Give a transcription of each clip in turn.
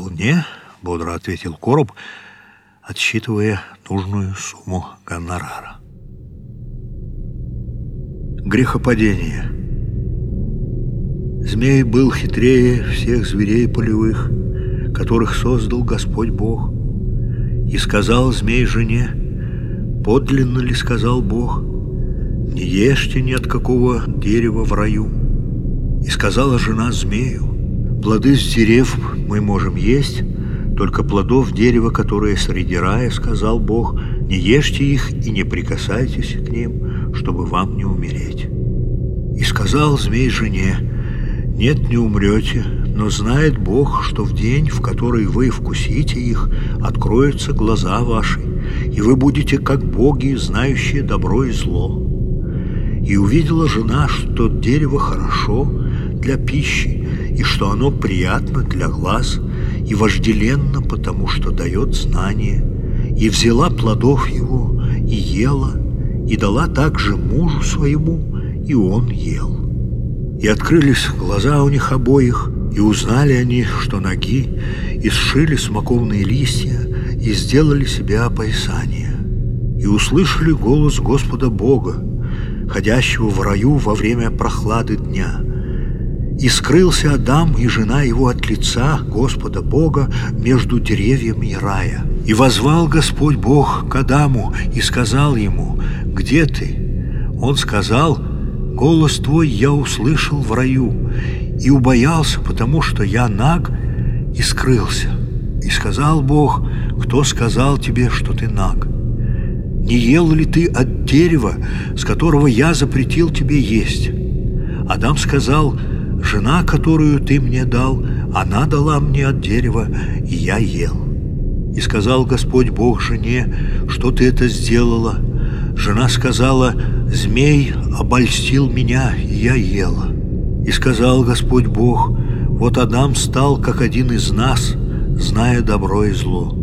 «Вполне», — бодро ответил Короб, отсчитывая нужную сумму гонорара. Грехопадение. Змей был хитрее всех зверей полевых, которых создал Господь Бог. И сказал змей жене, подлинно ли сказал Бог, не ешьте ни от какого дерева в раю. И сказала жена змею, плоды с дерев мы можем есть, только плодов дерева, которое среди рая, сказал Бог, не ешьте их и не прикасайтесь к ним, чтобы вам не умереть. И сказал змей жене, нет, не умрете, но знает Бог, что в день, в который вы вкусите их, откроются глаза ваши, и вы будете как боги, знающие добро и зло. И увидела жена, что дерево хорошо для пищи, и что оно приятно для глаз, и вожделенно, потому что дает знание, и взяла плодов его, и ела, и дала также мужу своему, и он ел. И открылись глаза у них обоих, и узнали они, что ноги, и сшили смоковные листья, и сделали себе опоясание. И услышали голос Господа Бога, ходящего в раю во время прохлады дня. И скрылся Адам и жена его от лица Господа Бога между деревьями рая. И возвал Господь Бог к Адаму и сказал ему, «Где ты?» Он сказал, «Голос твой я услышал в раю и убоялся, потому что я наг и скрылся». И сказал Бог, «Кто сказал тебе, что ты наг?» Не ел ли ты от дерева, с которого я запретил тебе есть? Адам сказал, жена, которую ты мне дал, она дала мне от дерева, и я ел. И сказал Господь Бог жене, что ты это сделала. Жена сказала, змей обольстил меня, и я ела. И сказал Господь Бог, вот Адам стал, как один из нас, зная добро и зло.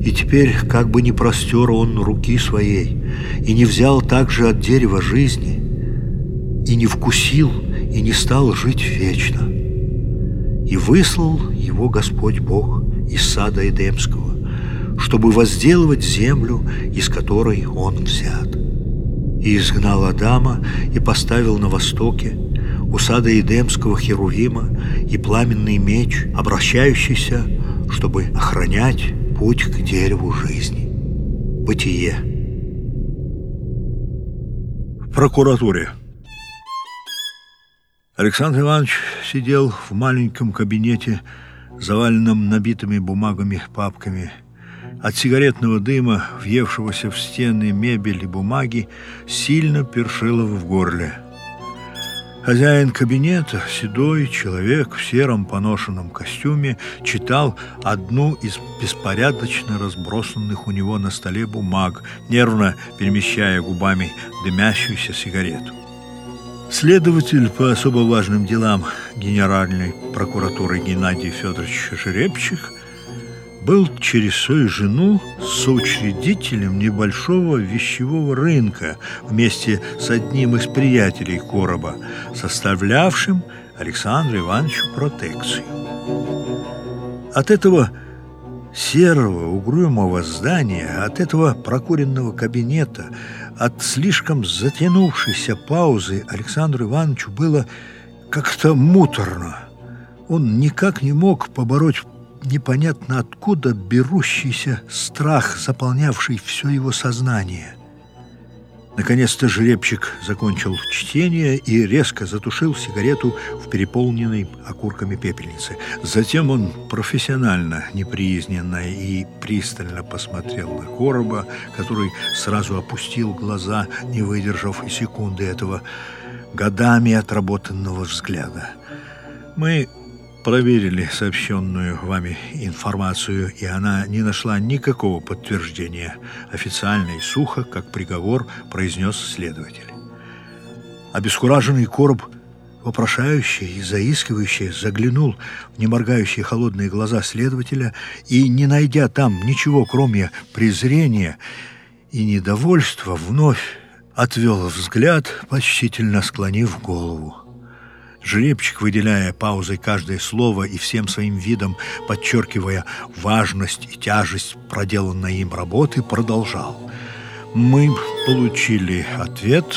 И теперь, как бы не простер он руки своей, и не взял также от дерева жизни, и не вкусил, и не стал жить вечно. И выслал его Господь Бог из сада Эдемского, чтобы возделывать землю, из которой он взят. И изгнал Адама и поставил на востоке у сада Эдемского Херувима и пламенный меч, обращающийся, чтобы охранять путь к дереву жизни. Бытие. В прокуратуре. Александр Иванович сидел в маленьком кабинете, заваленном набитыми бумагами, папками. От сигаретного дыма, въевшегося в стены мебель и бумаги, сильно першило в горле – Хозяин кабинета, седой человек в сером поношенном костюме, читал одну из беспорядочно разбросанных у него на столе бумаг, нервно перемещая губами дымящуюся сигарету. Следователь по особо важным делам Генеральной прокуратуры Геннадий Федорович Жеребчих – был через свою жену соучредителем небольшого вещевого рынка вместе с одним из приятелей Короба, составлявшим Александру Ивановичу протекцию. От этого серого угрюмого здания, от этого прокуренного кабинета, от слишком затянувшейся паузы Александру Ивановичу было как-то муторно. Он никак не мог побороть непонятно откуда берущийся страх, заполнявший все его сознание. Наконец-то жеребчик закончил чтение и резко затушил сигарету в переполненной окурками пепельнице. Затем он профессионально, неприязненно и пристально посмотрел на короба, который сразу опустил глаза, не выдержав и секунды этого годами отработанного взгляда. Мы проверили сообщенную вами информацию, и она не нашла никакого подтверждения. Официально и сухо, как приговор, произнес следователь. Обескураженный короб, вопрошающий и заискивающий, заглянул в неморгающие холодные глаза следователя и, не найдя там ничего, кроме презрения и недовольства, вновь отвел взгляд, почтительно склонив голову. Жеребчик, выделяя паузой каждое слово и всем своим видом подчеркивая важность и тяжесть проделанной им работы, продолжал. «Мы получили ответ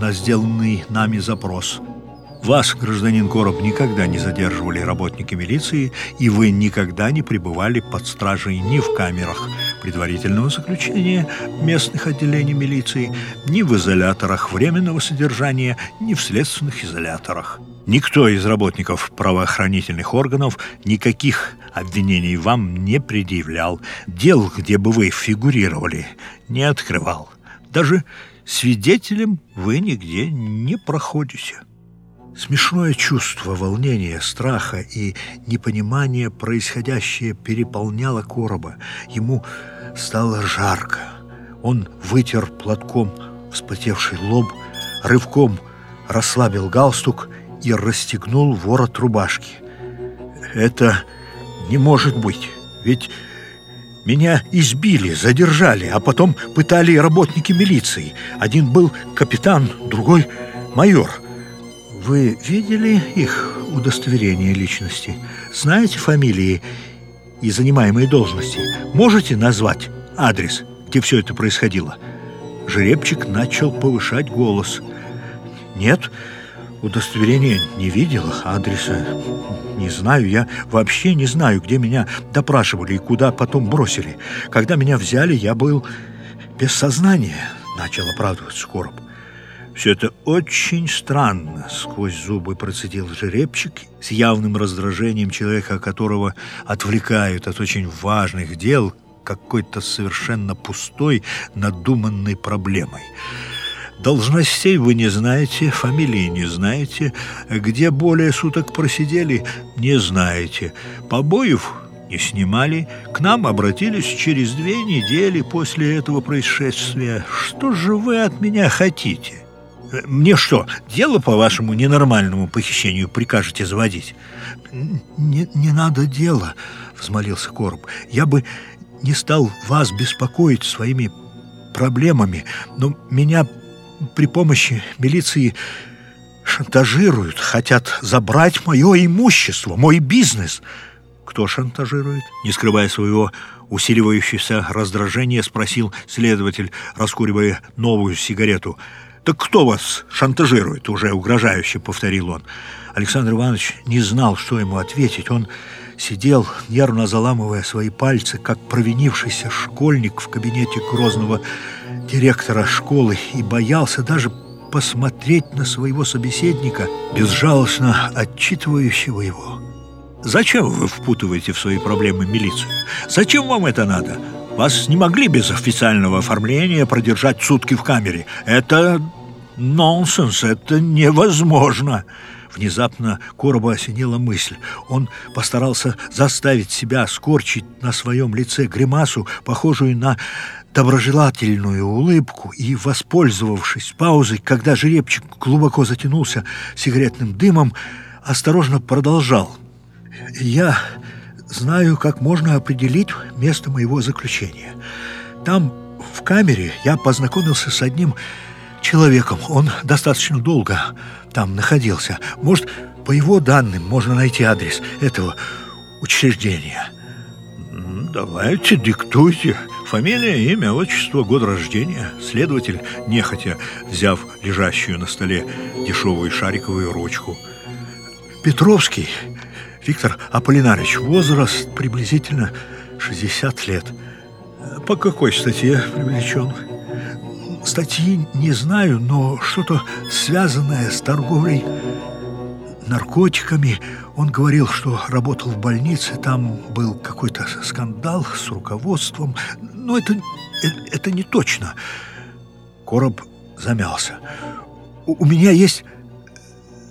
на сделанный нами запрос». Вас, гражданин Короб, никогда не задерживали работники милиции, и вы никогда не пребывали под стражей ни в камерах предварительного заключения местных отделений милиции, ни в изоляторах временного содержания, ни в следственных изоляторах. Никто из работников правоохранительных органов никаких обвинений вам не предъявлял, дел, где бы вы фигурировали, не открывал. Даже свидетелем вы нигде не проходите. Смешное чувство волнения, страха и непонимания происходящее переполняло Короба. Ему стало жарко. Он вытер платком вспотевший лоб, рывком расслабил галстук и расстегнул ворот рубашки. «Это не может быть, ведь меня избили, задержали, а потом пытали работники милиции. Один был капитан, другой майор». Вы видели их удостоверение личности? Знаете фамилии и занимаемые должности? Можете назвать адрес, где все это происходило?» Жеребчик начал повышать голос. «Нет, удостоверения не видел, адреса не знаю. Я вообще не знаю, где меня допрашивали и куда потом бросили. Когда меня взяли, я был без сознания», — начал оправдываться Короб. Все это очень странно, сквозь зубы процедил жеребчик с явным раздражением человека, которого отвлекают от очень важных дел какой-то совершенно пустой, надуманной проблемой. Должностей вы не знаете, фамилии не знаете, где более суток просидели, не знаете. Побоев не снимали, к нам обратились через две недели после этого происшествия. Что же вы от меня хотите?» Мне что, дело по вашему ненормальному похищению прикажете заводить? Не, не надо дела, взмолился Короб. Я бы не стал вас беспокоить своими проблемами, но меня при помощи милиции шантажируют, хотят забрать мое имущество, мой бизнес. Кто шантажирует? Не скрывая своего усиливающегося раздражения, спросил следователь, раскуривая новую сигарету – «Так кто вас шантажирует?» — уже угрожающе повторил он. Александр Иванович не знал, что ему ответить. Он сидел, нервно заламывая свои пальцы, как провинившийся школьник в кабинете грозного директора школы и боялся даже посмотреть на своего собеседника, безжалостно отчитывающего его. «Зачем вы впутываете в свои проблемы милицию? Зачем вам это надо?» Вас не могли без официального оформления продержать сутки в камере. Это нонсенс, это невозможно. Внезапно Короба осенила мысль. Он постарался заставить себя скорчить на своем лице гримасу, похожую на доброжелательную улыбку, и, воспользовавшись паузой, когда жеребчик глубоко затянулся сигаретным дымом, осторожно продолжал. «Я знаю, как можно определить место моего заключения. Там, в камере, я познакомился с одним человеком. Он достаточно долго там находился. Может, по его данным можно найти адрес этого учреждения. Давайте, диктуйте. Фамилия, имя, отчество, год рождения. Следователь, нехотя взяв лежащую на столе дешевую шариковую ручку. Петровский Виктор Аполлинарич, возраст приблизительно 60 лет. По какой статье привлечен? Статьи не знаю, но что-то связанное с торговлей наркотиками. Он говорил, что работал в больнице, там был какой-то скандал с руководством. Но это, это, это не точно. Короб замялся. У, у меня есть